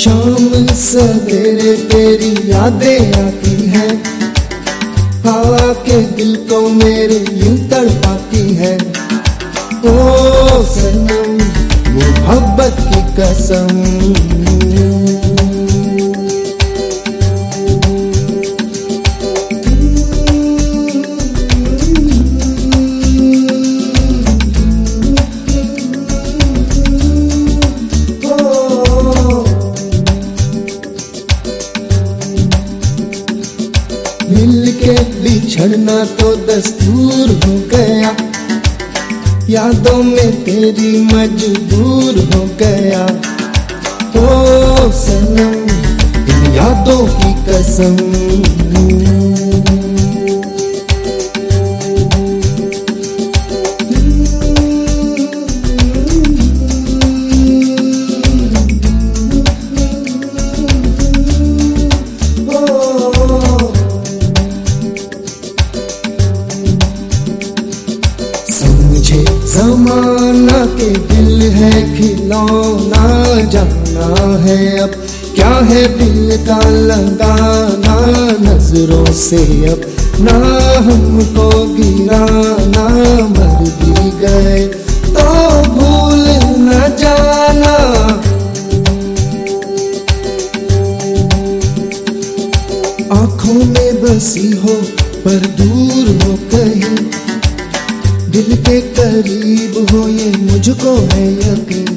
शाम सवेरे तेरी यादें आती हैं। हवा के दिल को मेरे यूँ तड़पाती है। ओ सनम, मोहब्बत की कसम। मिल के बिछड़ना तो दस्तूर हो गया। यादों में तेरी मजबूर हो गया। ओ सनम, इन यादों की कसम समझे जमाना के दिल है खिलौना, जाना है अब। क्या है दिल का लगाना नज़रों से अब। ना हमको गिराना, मर भी गए तो भूल न जाना। आँखों में बसी हो, पर दूर हो कहीं दिल के करीब हो ये मुझको है यकीन।